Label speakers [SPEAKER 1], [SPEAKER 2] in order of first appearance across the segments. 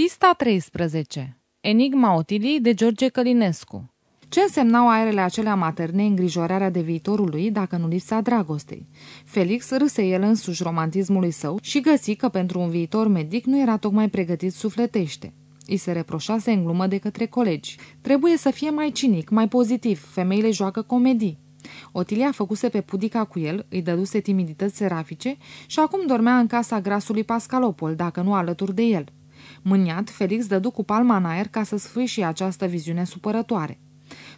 [SPEAKER 1] Pista 13. Enigma Otiliei de George Călinescu ce însemnau aerele acelea materne îngrijorarea de viitorul lui dacă nu lipsa dragostei? Felix râse el însuși romantismului său și găsi că pentru un viitor medic nu era tocmai pregătit sufletește. I se reproșase în glumă de către colegi. Trebuie să fie mai cinic, mai pozitiv, femeile joacă comedii. Otilia făcuse pe pudica cu el, îi dăduse timidități serafice și acum dormea în casa grasului Pascalopol, dacă nu alături de el. Mâniat, Felix dădu cu palma în aer ca să sfârși această viziune supărătoare.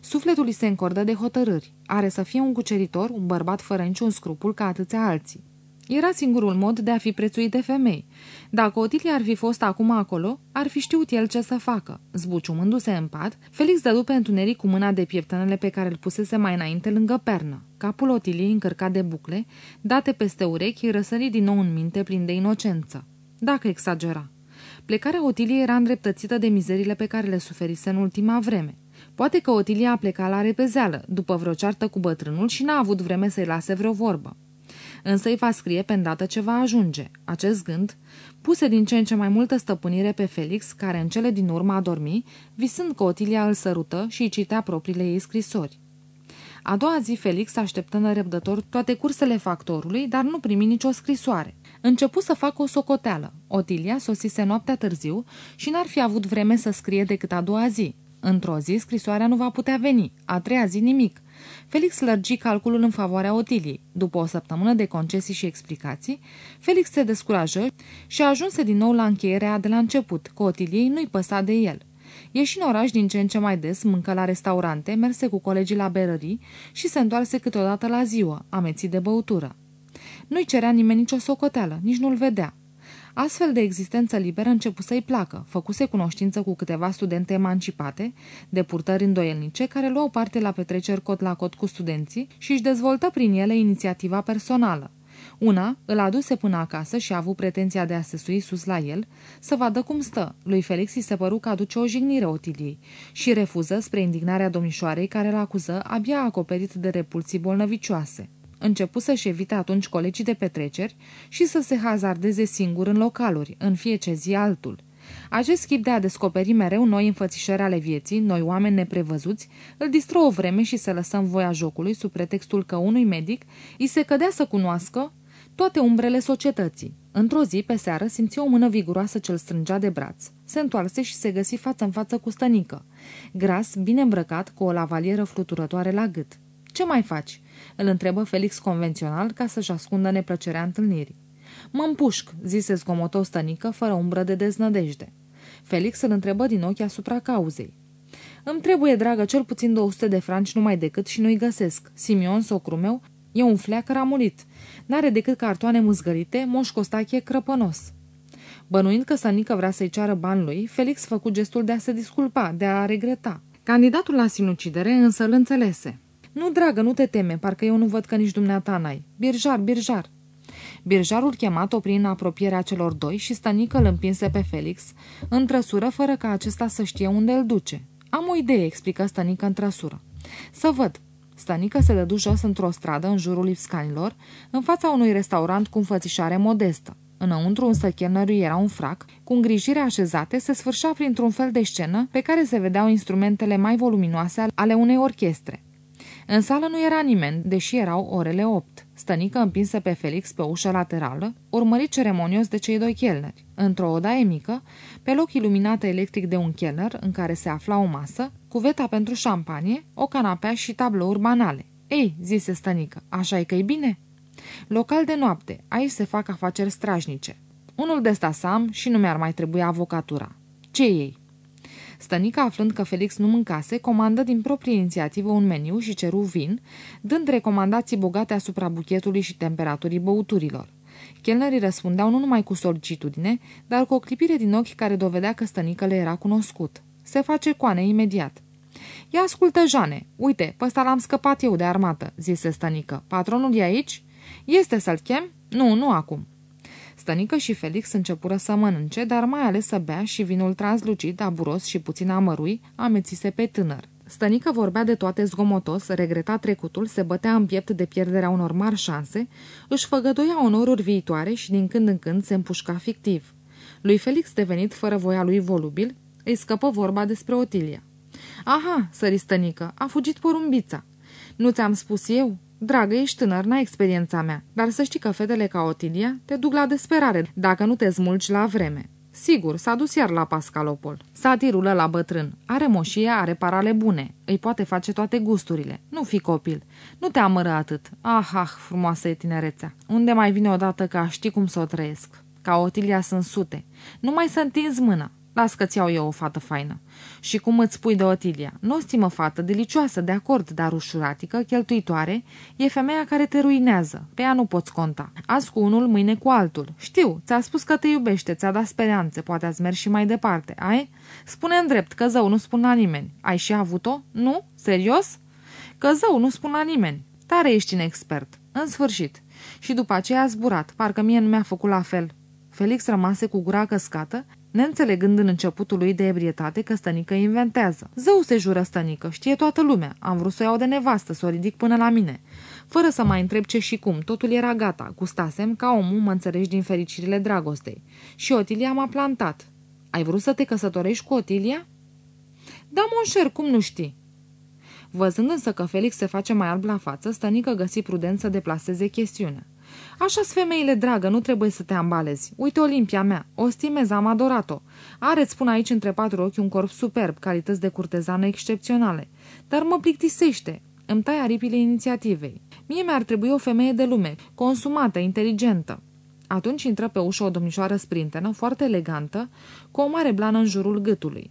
[SPEAKER 1] Sufletul îi se încordă de hotărâri. Are să fie un cuceritor, un bărbat fără niciun scrupul ca atâția alții. Era singurul mod de a fi prețuit de femei. Dacă Otilia ar fi fost acum acolo, ar fi știut el ce să facă. Zbuciumându-se în pat, Felix dădu pe întuneric cu mâna de pieptănele pe care îl pusese mai înainte lângă pernă. Capul Otiliei încărcat de bucle, date peste urechi, răsări din nou în minte plin de inocență. Dacă exagera. Plecarea Otiliei era îndreptățită de mizerile pe care le suferise în ultima vreme. Poate că Otilia a plecat la repezeală, după vreo ceartă cu bătrânul și n-a avut vreme să-i lase vreo vorbă. Însă îi va scrie pe îndată ce va ajunge. Acest gând puse din ce în ce mai multă stăpânire pe Felix, care în cele din urmă a dormi, visând că Otilia îl sărută și îi citea propriile ei scrisori. A doua zi Felix așteptă nerăbdător toate cursele factorului, dar nu primi nicio scrisoare. Începu să facă o socoteală. Otilia sosise noaptea târziu și n-ar fi avut vreme să scrie decât a doua zi. Într-o zi, scrisoarea nu va putea veni, a treia zi nimic. Felix lărgi calculul în favoarea Otiliei. După o săptămână de concesii și explicații, Felix se descurajă și ajunse din nou la încheierea de la început, că Otiliei nu-i păsa de el. Ieși în oraș din ce în ce mai des, mâncă la restaurante, merse cu colegii la berării și se întoarse câteodată la ziua, amețit de băutură. Nu-i cerea nimeni nicio socoteală, nici nu-l vedea. Astfel de existență liberă începu să-i placă, făcuse cunoștință cu câteva studente emancipate, de purtări îndoielnice, care luau parte la petreceri cot la cot cu studenții și își dezvoltă prin ele inițiativa personală. Una îl aduse până acasă și a avut pretenția de a se sui sus la el, să vadă cum stă. Lui Felix îi se păru că aduce o jignire Otiliei și refuză spre indignarea domnișoarei care îl acuză abia acoperit de repulții bolnăvicioase începu să-și evite atunci colegii de petreceri și să se hazardeze singur în localuri, în fiecare zi altul. Acest schimb de a descoperi mereu noi înfățișări ale vieții, noi oameni neprevăzuți, îl distră o vreme și să lăsăm voia jocului sub pretextul că unui medic îi se cădea să cunoască toate umbrele societății. Într-o zi, pe seară, simți o mână viguroasă ce îl strângea de braț. Se întoarse și se găsi față în față cu stănică. Gras, bine îmbrăcat, cu o lavalieră fluturătoare la gât. Ce mai faci?" Îl întrebă Felix convențional ca să-și ascundă neplăcerea întâlnirii. Mă împușc," zise zgomotos stănică, fără umbră de deznădejde. Felix îl întrebă din ochi asupra cauzei. Îmi trebuie, dragă, cel puțin 200 de franci numai decât și nu-i găsesc. Simion, socru meu, e un fleac ramurit. N-are decât cartoane muzgărite, moș Costache crăpănos. Bănuind că Sănică vrea să-i ceară bani lui, Felix făcu gestul de a se disculpa, de a regreta. Candidatul la sinucidere însă îl înțelese. Nu, dragă, nu te teme, parcă eu nu văd că nici dumneata n-ai. Birjar, birjar!" Birjarul chemat opri în apropierea celor doi și stănică îl împinse pe Felix, în trăsură fără ca acesta să știe unde îl duce. Am o idee, explică stănică în trăsură. Să văd. Stănică se dădu jos într-o stradă în jurul ipscanilor, în fața unui restaurant cu înfățișare modestă. Înăuntru însă chelnerul era un frac, cu îngrijire așezate, se sfârșea printr-un fel de scenă pe care se vedeau instrumentele mai voluminoase ale unei orchestre. În sală nu era nimeni, deși erau orele opt. Stănică împinse pe Felix pe ușa laterală, urmărit ceremonios de cei doi chelneri. Într-o odaie mică, pe loc iluminată electric de un chelner, în care se afla o masă, cuveta pentru șampanie, o canapea și tablouri banale. Ei, zise Stănică, așa e că-i bine? Local de noapte, aici se fac afaceri strajnice. Unul de stasam și nu mi-ar mai trebui avocatura. Ce ei? Stănica, aflând că Felix nu mâncase, comandă din proprie inițiativă un meniu și ceru vin, dând recomandații bogate asupra buchetului și temperaturii băuturilor. Chelnerii răspundeau nu numai cu solicitudine, dar cu o clipire din ochi care dovedea că stănică le era cunoscut. Se face coane imediat. Ia ascultă, Jane, uite, pe ăsta l-am scăpat eu de armată, zise stănică. Patronul e aici? Este să-l chem? Nu, nu acum. Stănică și Felix începură să mănânce, dar mai ales să bea și vinul translucid, aburos și puțin amărui, amețise pe tânăr. Stănică vorbea de toate zgomotos, regreta trecutul, se bătea în piept de pierderea unor mari șanse, își făgăduia onoruri viitoare și din când în când se împușca fictiv. Lui Felix, devenit fără voia lui volubil, îi scăpă vorba despre Otilia. Aha, săristănică, a fugit porumbița. Nu ți-am spus eu? Dragă, ești tânăr, n-ai experiența mea, dar să știi că fetele ca Otilia te duc la desperare dacă nu te smulgi la vreme. Sigur, s-a dus iar la Pascalopol. Satirul la bătrân. Are moșie, are parale bune. Îi poate face toate gusturile. Nu fi copil. Nu te amără atât. Ah, ah, frumoasă e tinerețea. Unde mai vine odată ca știi cum să o trăiesc? Ca Otilia sunt sute. Nu mai să întinzi mâna. Las că-ți iau eu o fată faină. Și cum îți spui de Otilia? Nu o stimă fată, delicioasă, de acord, dar ușuratică, cheltuitoare, e femeia care te ruinează. Pe ea nu poți conta. Azi cu unul, mâine cu altul. Știu, ți-a spus că te iubește, ți-a dat speranțe, poate ați mers și mai departe, ai? spune în drept, că zău nu spun la nimeni. Ai și avut-o? Nu? Serios? Că zău nu spun la nimeni. Tare ești inexpert. În sfârșit. Și după aceea a zburat, parcă mie nu mi-a făcut la fel. Felix rămase cu gura căscată, neînțelegând în începutul lui de ebrietate că stănică inventează. Zău se jură stănică, știe toată lumea. Am vrut să o iau de nevastă, să o ridic până la mine. Fără să mai întreb ce și cum, totul era gata. Gustasem ca omul, mă înțelegi din fericirile dragostei. Și Otilia m-a plantat. Ai vrut să te căsătorești cu Otilia? Da, monșer, cum nu știi? Văzând însă că Felix se face mai alb la față, stănică găsi prudent să deplaseze chestiunea. Așa-s femeile, dragă, nu trebuie să te ambalezi. Uite Olimpia mea, o stimez, am adorat-o. Are, spun aici între patru ochi, un corp superb, calități de curtezană excepționale. Dar mă plictisește, îmi tai aripile inițiativei. Mie mi-ar trebui o femeie de lume, consumată, inteligentă. Atunci intră pe ușă o domnișoară sprintenă, foarte elegantă, cu o mare blană în jurul gâtului.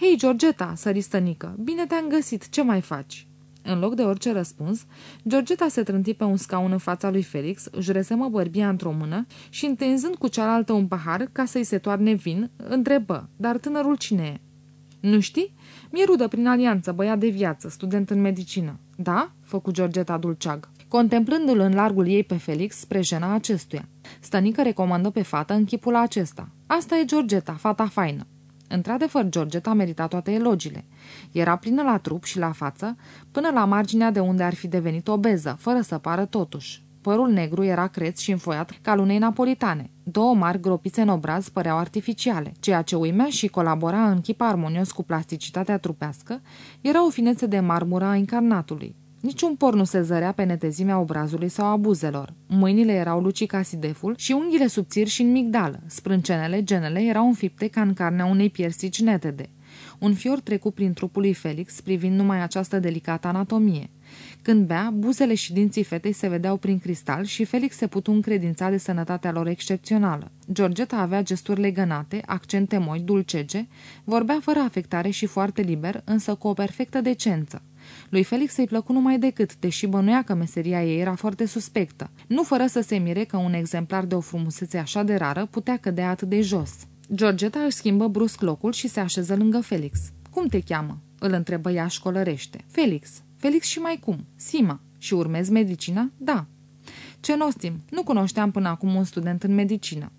[SPEAKER 1] Hei, Georgeta, săristănică, bine te-am găsit, ce mai faci?" În loc de orice răspuns, Georgeta se trânti pe un scaun în fața lui Felix, își resemă bărbia într-o mână și, întinzând cu cealaltă un pahar ca să-i se toarne vin, întrebă, dar tânărul cine e? Nu știi? Mi-e rudă prin alianță, băiat de viață, student în medicină. Da? Făcu Georgeta dulceag. Contemplându-l în largul ei pe Felix spre jena acestuia. Stănică recomandă pe fată în chipul acesta. Asta e Georgeta, fata faină. Într-adevăr, Georgeta merita toate elogile. Era plină la trup și la față, până la marginea de unde ar fi devenit obeză, fără să pară totuși. Părul negru era creț și înfoiat ca lunei napolitane. Două mari gropițe în obraz păreau artificiale. Ceea ce uimea și colabora în chip armonios cu plasticitatea trupească era o finețe de marmura a incarnatului. Niciun por nu se zărea pe netezimea obrazului sau a buzelor. Mâinile erau lucii ca sideful și unghiile subțiri și în migdală. Sprâncenele, genele erau înfipte ca în carnea unei piersici netede. Un fior trecu prin trupul lui Felix, privind numai această delicată anatomie. Când bea, buzele și dinții fetei se vedeau prin cristal și Felix se putu încredința de sănătatea lor excepțională. Georgeta avea gesturi legănate, accente moi, dulcege, vorbea fără afectare și foarte liber, însă cu o perfectă decență. Lui Felix îi plăcu numai decât, deși bănuia că meseria ei era foarte suspectă, nu fără să se mire că un exemplar de o frumusețe așa de rară putea cădea atât de jos. Georgeta își schimbă brusc locul și se așeză lângă Felix. Cum te cheamă?" îl întrebă ea școlărește. Felix. Felix și mai cum? Sima. Și urmezi medicina? Da. Ce nostim? Nu cunoșteam până acum un student în medicină.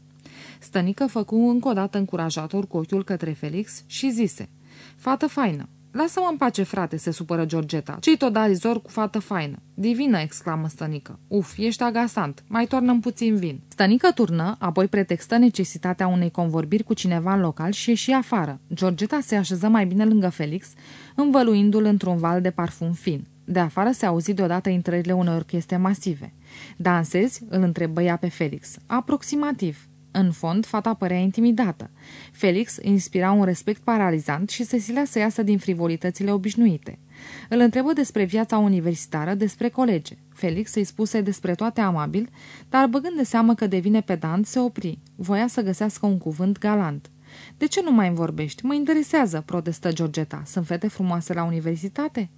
[SPEAKER 1] Stănică făcu încă o dată încurajator cu ochiul către Felix și zise Fată faină, Lasă-mă în pace, frate, se supără Georgeta. Ce-i tot zor cu fată faină? Divină, exclamă Stănică. Uf, ești agasant. Mai tornăm puțin vin. Stănică turnă, apoi pretextă necesitatea unei convorbiri cu cineva în local și ieși afară. Georgeta se așeză mai bine lângă Felix, învăluindu-l într-un val de parfum fin. De afară se auzi deodată intrările unei orchestre masive. Dansezi? îl întrebă ea pe Felix. Aproximativ. În fond, fata părea intimidată. Felix inspira un respect paralizant și se silea să iasă din frivolitățile obișnuite. Îl întrebă despre viața universitară, despre colege. Felix îi spuse despre toate amabil, dar băgând de seamă că devine pedant, se opri. Voia să găsească un cuvânt galant. De ce nu mai îmi vorbești? Mă interesează, protestă Georgeta. Sunt fete frumoase la universitate?"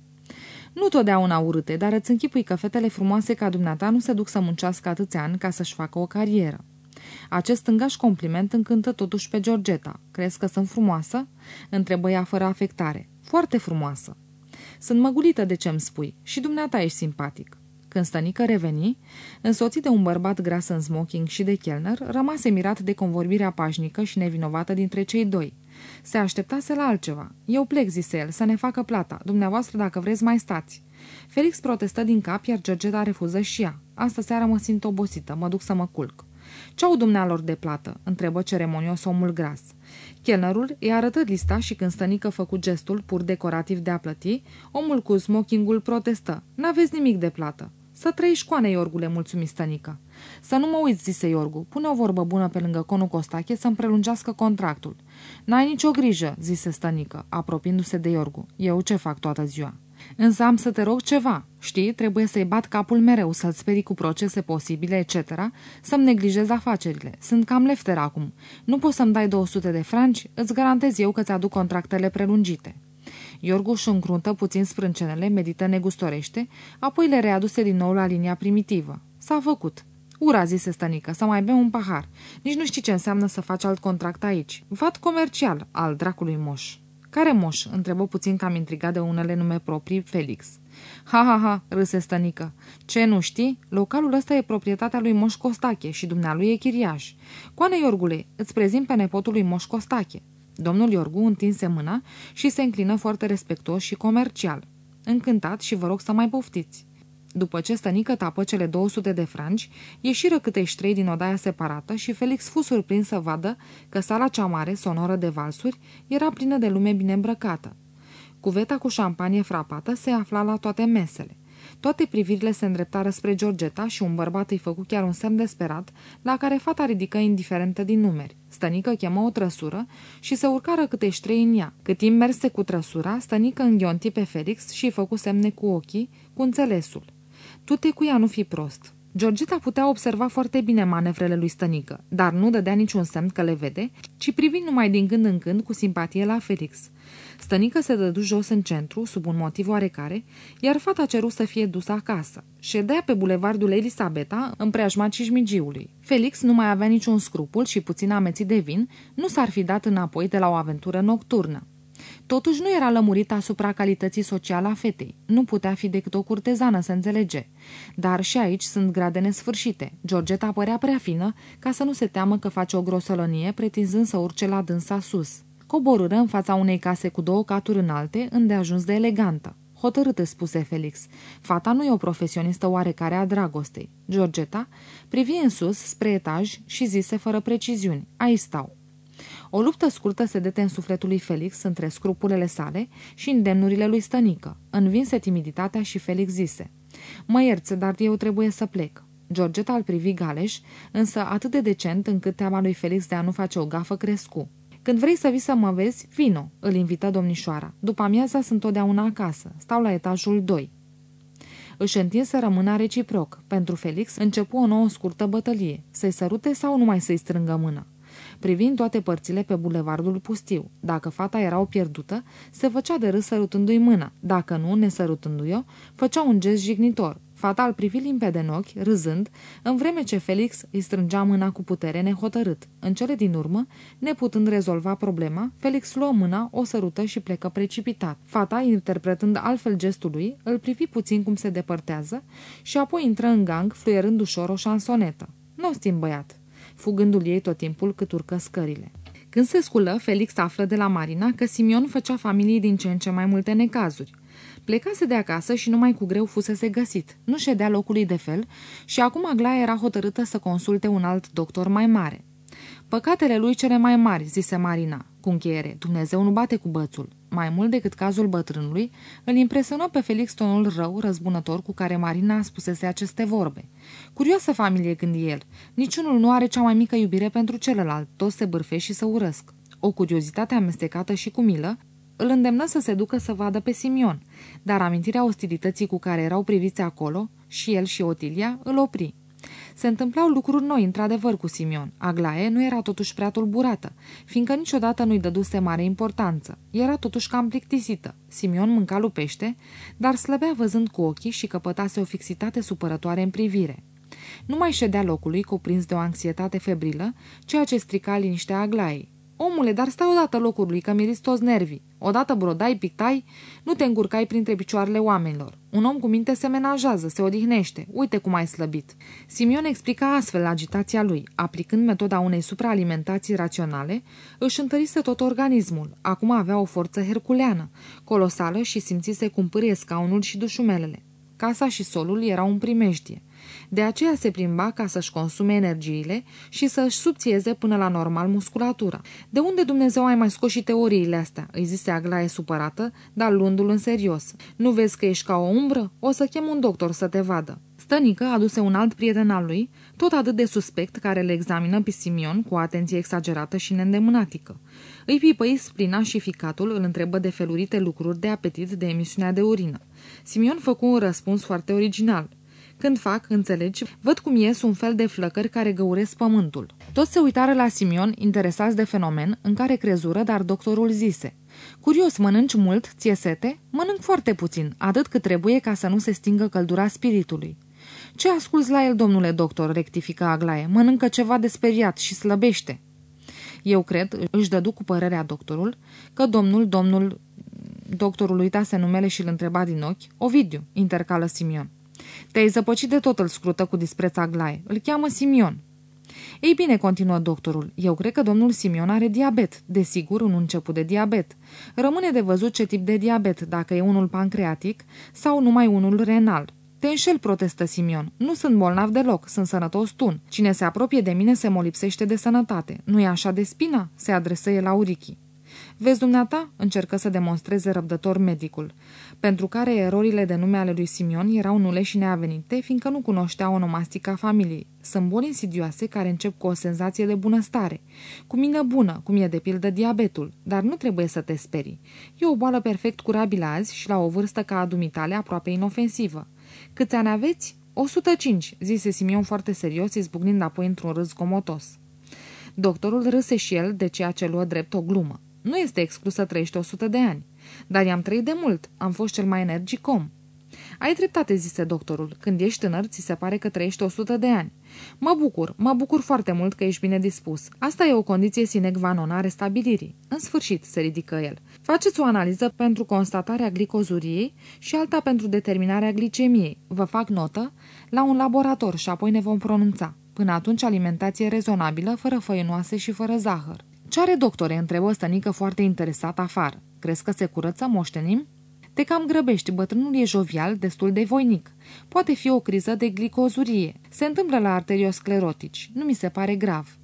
[SPEAKER 1] Nu totdeauna urâte, dar îți închipui că fetele frumoase ca dumneata nu se duc să muncească atâția ani ca să-și facă o carieră. Acest îngaș compliment încântă totuși pe Georgeta. Crezi că sunt frumoasă?" întrebă ea fără afectare. Foarte frumoasă." Sunt măgulită de ce-mi spui și dumneata ești simpatic." Când stănică reveni, însoțit de un bărbat gras în smoking și de chelner, rămase mirat de convorbirea pașnică și nevinovată dintre cei doi. Se așteptase la altceva. Eu plec, zise el, să ne facă plata. Dumneavoastră, dacă vreți, mai stați. Felix protestă din cap, iar Georgeta refuză și ea. Asta seara mă simt obosită, mă duc să mă culc. Ce-au dumnealor de plată?" întrebă ceremonios omul gras. Chelnerul îi arătă lista și când stănică făcut gestul pur decorativ de a plăti, omul cu smokingul protestă. N-aveți nimic de plată. Să trăi școane, Iorgule, mulțumi stănică. Să nu mă uiți, zise Iorgu. Pune o vorbă bună pe lângă conul Costache să-mi prelungească contractul. N-ai nicio grijă, zise stănică, apropiindu-se de Iorgu. Eu ce fac toată ziua? Însă am să te rog ceva. Știi, trebuie să-i bat capul mereu, să-l sperii cu procese posibile, etc., să-mi neglijez afacerile. Sunt cam lefter acum. Nu poți să-mi dai 200 de franci? Îți garantez eu că ți-aduc contractele prelungite. Iorguș își încruntă puțin sprâncenele, medită negustorește, apoi le readuse din nou la linia primitivă. S-a făcut. Ura, zise stănică, să mai bem un pahar. Nici nu știi ce înseamnă să faci alt contract aici. Vat comercial, al dracului moș. Care moș?" întrebă puțin cam intrigat de unele nume proprii Felix. Ha, ha, ha, râse stănică. Ce, nu știi? Localul ăsta e proprietatea lui Moș Costache și dumnealui e chiriaș. Coane Iorgule, îți prezint pe nepotul lui Moș Costache. Domnul Iorgu întinse mâna și se înclină foarte respectuos și comercial. Încântat și vă rog să mai poftiți. După ce stănică tapă cele 200 de franci, ieșiră câte ștrei din odaia separată și Felix fu surprins să vadă că sala cea mare, sonoră de valsuri, era plină de lume bine îmbrăcată. Cuveta cu șampanie frapată se afla la toate mesele. Toate privirile se îndreptară spre Georgeta și un bărbat îi făcu chiar un semn desperat, la care fata ridică indiferentă din numeri. Stănică chemă o trăsură și se urcară câte ștrei în ea. Cât timp merse cu trăsura, stănică înghionti pe Felix și îi făcu semne cu ochii, cu înțelesul. Tu te cu ea nu fi prost. Georgeta putea observa foarte bine manevrele lui Stănică, dar nu dădea niciun semn că le vede, ci privind numai din când în când cu simpatie la Felix. Stănică se dădu jos în centru, sub un motiv oarecare, iar fata ceru să fie dusă acasă. Ședea pe bulevardul Elisabeta, în preajma cismigiului. Felix nu mai avea niciun scrupul și puțin amețit de vin, nu s-ar fi dat înapoi de la o aventură nocturnă. Totuși nu era lămurit asupra calității sociale a fetei. Nu putea fi decât o curtezană, să înțelege. Dar și aici sunt grade nesfârșite. Georgeta părea prea fină ca să nu se teamă că face o grosălănie pretinzând să urce la dânsa sus. Coborâră în fața unei case cu două caturi înalte, îndeajuns de elegantă. Hotărât spuse Felix. Fata nu e o profesionistă oarecare a dragostei. Georgeta privi în sus, spre etaj și zise fără preciziuni. Aici stau. O luptă scurtă se dete în sufletul lui Felix între scrupulele sale și îndemnurile lui Stănică. Învinse timiditatea și Felix zise, Mă ierți, dar eu trebuie să plec. Georgeta îl privi galeș, însă atât de decent încât teama lui Felix de a nu face o gafă crescu. Când vrei să vii să mă vezi, vino, îl invită domnișoara. După amiaza sunt totdeauna acasă. Stau la etajul 2. Își întinse rămâna reciproc. Pentru Felix începu o nouă scurtă bătălie. Să-i sărute sau numai să-i strângă mâna? Privind toate părțile pe bulevardul pustiu. Dacă fata era o pierdută, se făcea de râs sărutându-i mâna. Dacă nu, nesărutându-i-o, făcea un gest jignitor. Fata îl privi limpede în ochi, râzând, în vreme ce Felix îi strângea mâna cu putere nehotărât. În cele din urmă, neputând rezolva problema, Felix luă mâna, o sărută și plecă precipitat. Fata, interpretând altfel gestul lui, îl privi puțin cum se depărtează și apoi intră în gang, fluierând ușor o șansonetă. Nu stim băiat, fugându-l ei tot timpul cât urcă scările. Când se sculă, Felix află de la Marina că Simion făcea familiei din ce în ce mai multe necazuri. Plecase de acasă și numai cu greu fusese găsit. Nu ședea locului de fel și acum Aglaia era hotărâtă să consulte un alt doctor mai mare. Păcatele lui cele mai mari, zise Marina, cu încheiere. Dumnezeu nu bate cu bățul. Mai mult decât cazul bătrânului, îl impresionă pe Felix tonul rău, răzbunător cu care Marina spusese aceste vorbe. Curioasă familie gândi el. Niciunul nu are cea mai mică iubire pentru celălalt, toți se bârfește și să urăsc. O curiozitate amestecată și cu milă îl îndemnă să se ducă să vadă pe Simion, dar amintirea ostilității cu care erau priviți acolo, și el și Otilia, îl opri. Se întâmplau lucruri noi, într-adevăr, cu Simion. Aglaie nu era totuși prea tulburată, fiindcă niciodată nu-i dăduse mare importanță. Era totuși cam plictisită. Simion mânca lupește, dar slăbea văzând cu ochii și căpătase o fixitate supărătoare în privire. Nu mai ședea locului, cuprins de o anxietate febrilă, ceea ce strica liniștea Aglaiei. Omule, dar stai odată locului, că mi toți nervii. Odată brodai, pictai, nu te încurcai printre picioarele oamenilor. Un om cu minte se menajează, se odihnește. Uite cum ai slăbit. Simion explica astfel agitația lui. Aplicând metoda unei supraalimentații raționale, își întărise tot organismul. Acum avea o forță herculeană, colosală și simțise cum pârie scaunul și dușumelele. Casa și solul erau în primejdie. De aceea se plimba ca să-și consume energiile și să-și subțieze până la normal musculatura. De unde Dumnezeu ai mai scos și teoriile astea? Îi zise Aglaie supărată, dar luându-l în serios. Nu vezi că ești ca o umbră? O să chem un doctor să te vadă. Stănică aduse un alt prieten al lui, tot atât de suspect, care le examină pe Simion cu atenție exagerată și neîndemânatică. Îi pipăi splina și ficatul, îl întrebă de felurite lucruri de apetit de emisiunea de urină. Simion făcu un răspuns foarte original. Când fac, înțelegi, văd cum ies un fel de flăcări care găuresc pământul. Toți se uitară la Simion, interesați de fenomen, în care crezură, dar doctorul zise. Curios, mănânci mult, ție sete? Mănânc foarte puțin, atât cât trebuie ca să nu se stingă căldura spiritului. Ce asculți la el, domnule doctor?" rectifică Aglaie. Mănâncă ceva de speriat și slăbește." Eu cred, își dădu cu părerea doctorul, că domnul, domnul... Doctorul uitase numele și îl întreba din ochi. Ovidiu, intercală Simion. Te-ai zăpăcit de tot, îl scrută cu dispreț Aglaie. Îl cheamă Simion. Ei bine, continuă doctorul, eu cred că domnul Simion are diabet, desigur un început de diabet. Rămâne de văzut ce tip de diabet, dacă e unul pancreatic sau numai unul renal. Te înșel, protestă Simion. Nu sunt bolnav deloc, sunt sănătos tun. Cine se apropie de mine se molipsește de sănătate. Nu e așa de spina? Se adresă el la Urichi. Vezi, dumneata?" încercă să demonstreze răbdător medicul, pentru care erorile de nume ale lui Simion erau nule și neavenite, fiindcă nu cunoștea onomastica familiei. Sunt boli insidioase care încep cu o senzație de bunăstare, cu mină bună, cum e de pildă diabetul, dar nu trebuie să te sperii. E o boală perfect curabilă azi și la o vârstă ca a dumitale aproape inofensivă. Câți ani aveți? 105, zise Simion foarte serios, izbucnind apoi într-un râs comotos. Doctorul râse și el de ceea ce luă drept o glumă. Nu este exclus să trăiești 100 de ani. Dar i-am trăit de mult. Am fost cel mai energic om. Ai dreptate, zise doctorul. Când ești tânăr, ți se pare că trăiești 100 de ani. Mă bucur, mă bucur foarte mult că ești bine dispus. Asta e o condiție sine qua non a restabilirii. În sfârșit, se ridică el. Faceți o analiză pentru constatarea glicozuriei și alta pentru determinarea glicemiei. Vă fac notă la un laborator și apoi ne vom pronunța. Până atunci alimentație rezonabilă, fără făinoase și fără zahăr. Ce are doctore?" întrebă stănică foarte interesat afară. Crezi că se curăță moștenim?" Te cam grăbești, bătrânul e jovial, destul de voinic. Poate fi o criză de glicozurie. Se întâmplă la arteriosclerotici. Nu mi se pare grav.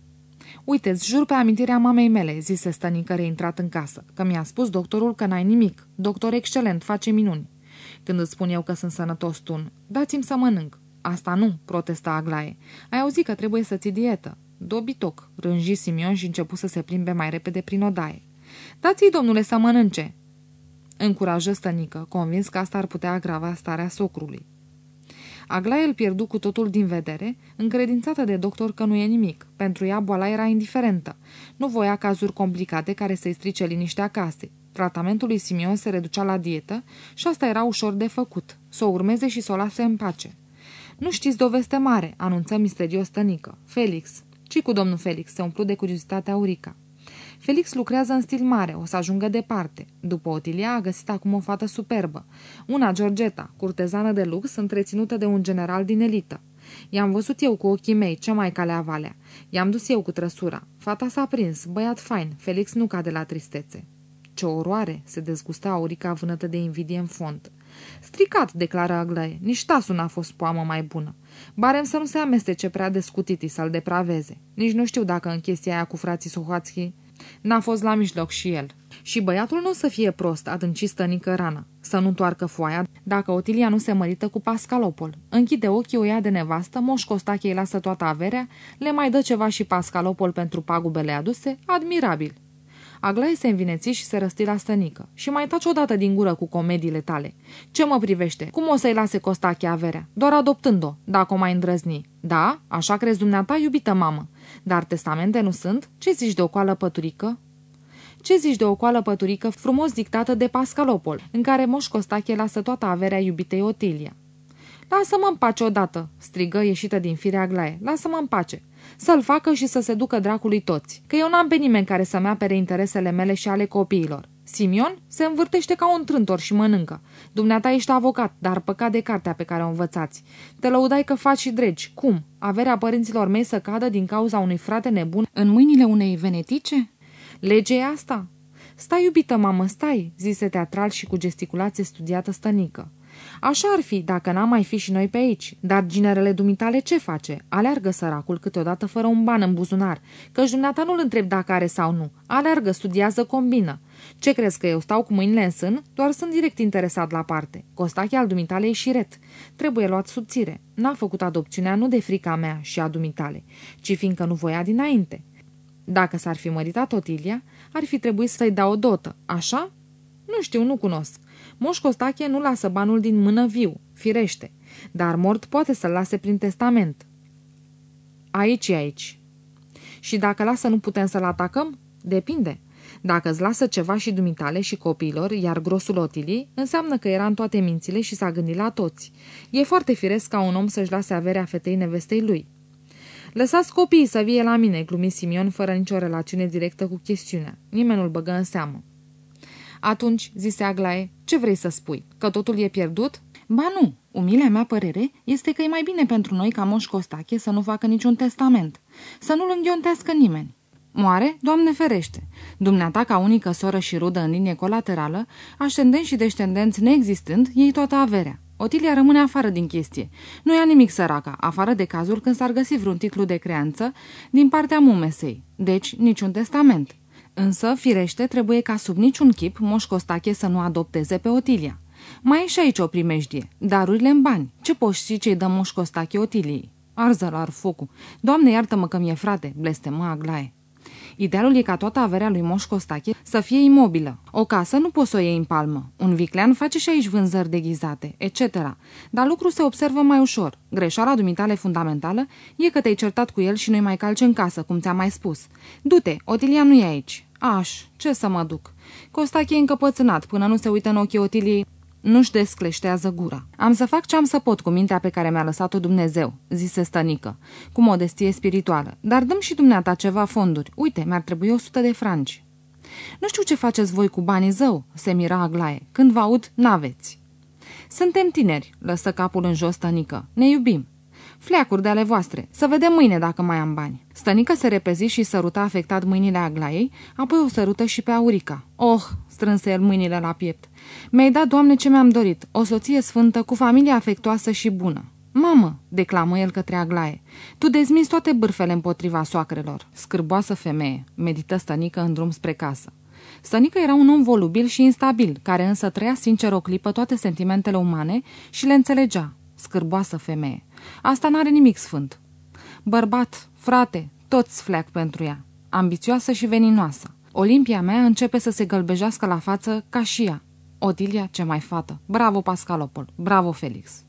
[SPEAKER 1] Uite, îți jur pe amintirea mamei mele, zise stănică reintrat în casă, că mi-a spus doctorul că n-ai nimic. Doctor excelent, face minuni. Când îți spun eu că sunt sănătos tun, dați-mi să mănânc. Asta nu, protesta Aglaie. Ai auzit că trebuie să ții dietă. Dobitoc, rânji Simion și începu să se plimbe mai repede prin odaie. Dați-i, domnule, să mănânce, încurajă stănică, convins că asta ar putea agrava starea socrului. Aglaie îl pierdu cu totul din vedere, încredințată de doctor că nu e nimic. Pentru ea boala era indiferentă. Nu voia cazuri complicate care să-i strice liniștea casei. Tratamentul lui Simion se reducea la dietă și asta era ușor de făcut. Să o urmeze și să o lase în pace. Nu știți doveste mare, anunță misterios stănică. Felix. Ci cu domnul Felix? Se umplu de curiozitatea Urica. Felix lucrează în stil mare, o să ajungă departe. După Otilia a găsit acum o fată superbă. Una, Georgeta, curtezană de lux, întreținută de un general din elită. I-am văzut eu cu ochii mei, ce mai calea valea. I-am dus eu cu trăsura. Fata s-a prins, băiat fain, Felix nu cade la tristețe. Ce oroare!" se dezgusta Aurica vânătă de invidie în fond. Stricat, declară Aglaie, nici tasul n-a fost poamă mai bună. Barem să nu se amestece prea de scutiti să-l depraveze. Nici nu știu dacă în chestia aia cu frații Sohoatski N-a fost la mijloc și el. Și băiatul nu o să fie prost, adânci stănică rana. Să nu toarcă foaia dacă Otilia nu se mărită cu Pascalopol. Închide ochii, o ia de nevastă, Moș Costache îi lasă toată averea, le mai dă ceva și Pascalopol pentru pagubele aduse, admirabil. Aglaie se învineți și se răsti la stănică. Și mai taci odată din gură cu comediile tale. Ce mă privește? Cum o să-i lase Costache averea? Doar adoptând-o, dacă o mai îndrăzni. Da? Așa crezi dumneata, iubită mamă? Dar testamente nu sunt? Ce zici de o coală păturică? Ce zici de o coală păturică frumos dictată de Pascalopol, în care Moș Costache lasă toată averea iubitei Otilia? Lasă-mă în pace odată!" strigă ieșită din firea Aglaie. Lasă-mă în pace! Să-l facă și să se ducă dracului toți, că eu n-am pe nimeni care să-mi apere interesele mele și ale copiilor. Simion se învârtește ca un trântor și mănâncă. Dumneata ești avocat, dar păcat de cartea pe care o învățați. Te lăudai că faci și dregi. Cum? Averea părinților mei să cadă din cauza unui frate nebun în mâinile unei venetice? Lege e asta? Stai, iubită mamă, stai, zise teatral și cu gesticulație studiată stănică. Așa ar fi dacă n-am mai fi și noi pe aici, dar ginerele dumitale ce face? Aleargă săracul câteodată fără un ban în buzunar, căci dumneata nu-l întreb dacă are sau nu. Aleargă, studiază, combină. Ce crezi că eu stau cu mâinile în sân? Doar sunt direct interesat la parte. Costache al dumitale e șiret. Trebuie luat subțire. N-a făcut adopțiunea nu de frica mea și a dumitale, ci fiindcă nu voia dinainte. Dacă s-ar fi măritat Otilia, ar fi trebuit să-i dau o dotă, așa? Nu știu, nu cunosc. Moș Costache nu lasă banul din mână viu, firește, dar mort poate să-l lase prin testament. Aici e aici. Și dacă lasă, nu putem să-l atacăm? Depinde. Dacă îți lasă ceva și dumitale și copiilor, iar grosul Otilii, înseamnă că era în toate mințile și s-a gândit la toți. E foarte firesc ca un om să-și lase averea fetei nevestei lui. Lăsați copiii să vie la mine, glumi Simion, fără nicio relațiune directă cu chestiunea. Nimeni nu-l băgă în seamă. Atunci, zise Aglae, ce vrei să spui? Că totul e pierdut? Ba nu, umilea mea părere este că e mai bine pentru noi ca Moș Costache să nu facă niciun testament, să nu-l înghiontească nimeni. Moare? Doamne ferește! Dumneata, ca unică soră și rudă în linie colaterală, ascendenți și descendenți neexistând, ei toată averea. Otilia rămâne afară din chestie. Nu ia nimic săraca, afară de cazul când s-ar găsi vreun titlu de creanță din partea mumesei. Deci, niciun testament. Însă, firește, trebuie ca sub niciun chip Moș Costache să nu adopteze pe Otilia. Mai e și aici o primejdie. Darurile în bani. Ce poți ști ce-i dă Moș Costache Otiliei? Arză la focul. Doamne, iartă-mă că mi-e frate, blestemă Aglaie. Idealul e ca toată averea lui Moș Costache să fie imobilă. O casă nu poți să o iei în palmă. Un viclean face și aici vânzări deghizate, etc. Dar lucrul se observă mai ușor. Greșeala dumitale fundamentală e că te-ai certat cu el și nu-i mai calci în casă, cum ți-am mai spus. Du-te, Otilia nu e aici. Aș, ce să mă duc? Costache e încăpățânat până nu se uită în ochii Otiliei nu-și descleștează gura. Am să fac ce am să pot cu mintea pe care mi-a lăsat-o Dumnezeu, zise stănică, cu modestie spirituală. Dar dăm și dumneata ceva fonduri. Uite, mi-ar trebui o sută de franci. Nu știu ce faceți voi cu banii zău, se mira Aglaie. Când vă aud, n-aveți. Suntem tineri, lăsă capul în jos stănică. Ne iubim. Fleacuri de ale voastre, să vedem mâine dacă mai am bani. Stănică se repezi și săruta afectat mâinile Aglaiei, apoi o sărută și pe Aurica. Oh, strânse el mâinile la piept. Mi-ai dat, Doamne, ce mi-am dorit, o soție sfântă, cu familie afectoasă și bună. Mamă, declamă el către Aglaie, tu dezminți toate bârfele împotriva soacrelor. Scârboasă femeie, medită Stănică în drum spre casă. Stănică era un om volubil și instabil, care însă trăia sincer o clipă toate sentimentele umane și le înțelegea. Scârboasă femeie. Asta n-are nimic sfânt. Bărbat, frate, toți fleac pentru ea. Ambițioasă și veninoasă. Olimpia mea începe să se gălbejească la față ca și ea. Odilia, ce mai fată. Bravo, Pascalopol. Bravo, Felix.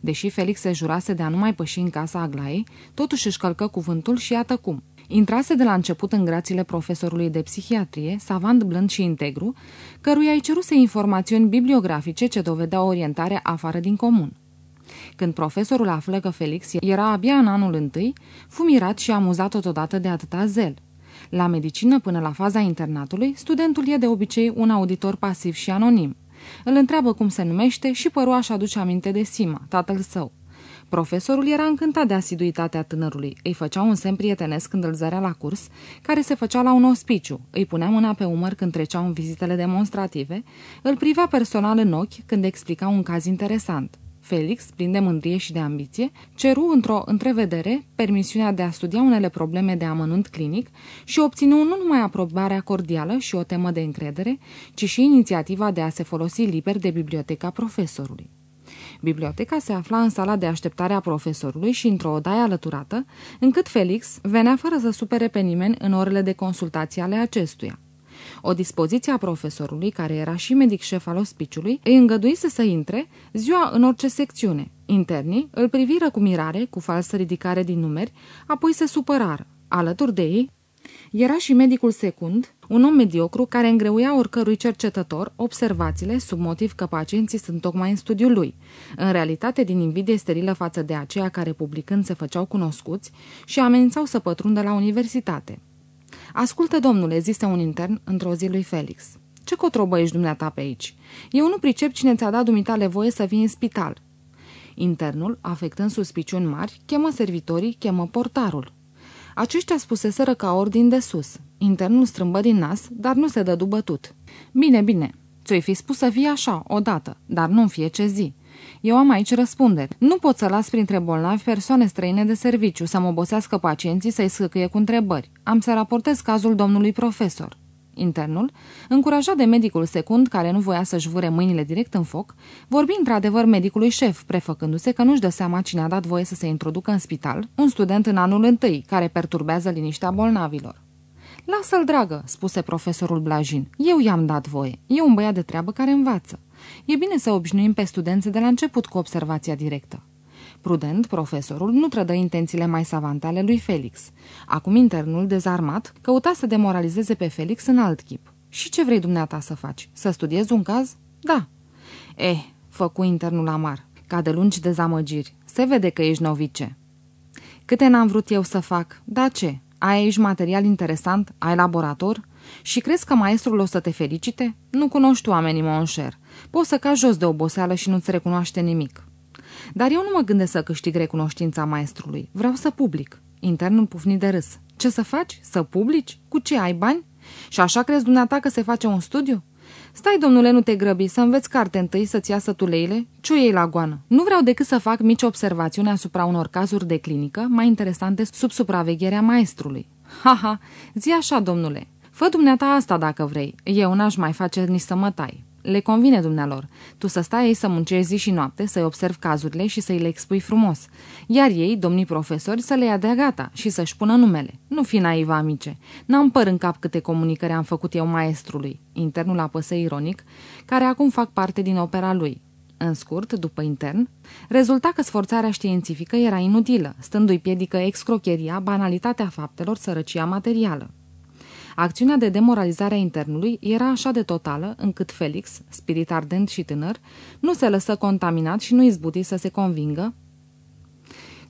[SPEAKER 1] Deși Felix se jurase de a nu mai păși în casa Aglaiei, totuși își călcă cuvântul și iată cum. Intrase de la început în grațiile profesorului de psihiatrie, savant blând și integru, căruia îi ceruse informațiuni bibliografice ce dovedeau orientarea afară din comun. Când profesorul află că Felix era abia în anul întâi, fu mirat și amuzat totodată de atâta zel. La medicină, până la faza internatului, studentul e de obicei un auditor pasiv și anonim. Îl întreabă cum se numește și păruaș și aduce aminte de Sima, tatăl său. Profesorul era încântat de asiduitatea tânărului. Îi făcea un semn prietenesc când îl zărea la curs, care se făcea la un ospiciu. Îi punea mâna pe umăr când treceau în vizitele demonstrative, îl privea personal în ochi când explica un caz interesant. Felix, plin de mândrie și de ambiție, ceru într-o întrevedere permisiunea de a studia unele probleme de amănunt clinic și obținu nu numai aprobarea cordială și o temă de încredere, ci și inițiativa de a se folosi liber de biblioteca profesorului. Biblioteca se afla în sala de așteptare a profesorului și într-o odaie alăturată, încât Felix venea fără să supere pe nimeni în orele de consultație ale acestuia. O dispoziție a profesorului, care era și medic șef al ospiciului, îi îngăduise să intre ziua în orice secțiune. Internii îl priviră cu mirare, cu falsă ridicare din numeri, apoi se supărară. Alături de ei era și medicul secund, un om mediocru care îngreuia oricărui cercetător observațiile sub motiv că pacienții sunt tocmai în studiul lui, în realitate din invidie sterilă față de aceia care publicând se făceau cunoscuți și amenințau să pătrundă la universitate. Ascultă, domnule, zise un intern într-o zi lui Felix. Ce cotrobăiești dumneata pe aici? Eu nu pricep cine ți-a dat dumitale voie să vii în spital. Internul, afectând suspiciuni mari, chemă servitorii, chemă portarul. Aceștia spuseseră ca ordin de sus. Internul strâmbă din nas, dar nu se dădu bătut. Bine, bine. Ți-o fi spus să fie așa, odată, dar nu în fiecare zi. Eu am aici răspunderi. Nu pot să las printre bolnavi persoane străine de serviciu, să mă obosească pacienții, să-i scăcăie cu întrebări. Am să raportez cazul domnului profesor. Internul, încurajat de medicul secund care nu voia să-și vure mâinile direct în foc, vorbi într-adevăr medicului șef, prefăcându-se că nu-și dă seama cine a dat voie să se introducă în spital, un student în anul întâi, care perturbează liniștea bolnavilor. Lasă-l, dragă," spuse profesorul Blajin. Eu i-am dat voie. E un băiat de treabă care învață. E bine să obișnuim pe studenți de la început cu observația directă. Prudent, profesorul nu trădă intențiile mai savante ale lui Felix. Acum internul, dezarmat, căuta să demoralizeze pe Felix în alt chip. Și ce vrei dumneata să faci? Să studiezi un caz? Da. Eh, făcu internul amar, ca de lungi dezamăgiri. Se vede că ești novice. Câte n-am vrut eu să fac, da ce? Ai aici material interesant? Ai laborator? Și crezi că maestrul o să te felicite? Nu cunoști oamenii, monșer. Poți să cazi jos de oboseală și nu-ți recunoaște nimic. Dar eu nu mă gândesc să câștig recunoștința maestrului. Vreau să public. Internul pufni de râs. Ce să faci? Să publici? Cu ce? Ai bani? Și așa crezi dumneata că se face un studiu? Stai, domnule, nu te grăbi, să înveți carte întâi, să-ți iasă tuleile, ce iei la goană. Nu vreau decât să fac mici observațiuni asupra unor cazuri de clinică mai interesante sub supravegherea maestrului. Ha, ha, zi așa, domnule. Fă dumneata asta dacă vrei. Eu n-aș mai face nici să mă tai. Le convine dumnealor. Tu să stai ei să muncești zi și noapte, să-i observi cazurile și să-i le expui frumos. Iar ei, domnii profesori, să le ia de gata și să-și pună numele. Nu fi naiva, amice. N-am păr în cap câte comunicări am făcut eu maestrului. Internul apăsă ironic, care acum fac parte din opera lui. În scurt, după intern, rezulta că sforțarea științifică era inutilă, stându-i piedică excrocheria, banalitatea faptelor, sărăcia materială. Acțiunea de demoralizare a internului era așa de totală încât Felix, spirit ardent și tânăr, nu se lăsă contaminat și nu izbuti să se convingă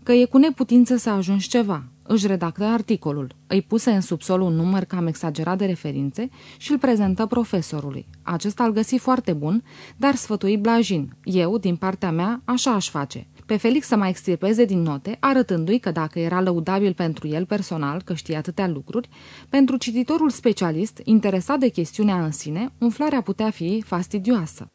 [SPEAKER 1] că e cu neputință să ajungi ceva. Își redactă articolul, îi puse în subsol un număr cam exagerat de referințe și îl prezentă profesorului. Acesta îl găsi foarte bun, dar sfătui blajin. Eu, din partea mea, așa aș face pe Felix să mai extirpeze din note, arătându-i că dacă era lăudabil pentru el personal că știa atâtea lucruri, pentru cititorul specialist, interesat de chestiunea în sine, umflarea putea fi fastidioasă.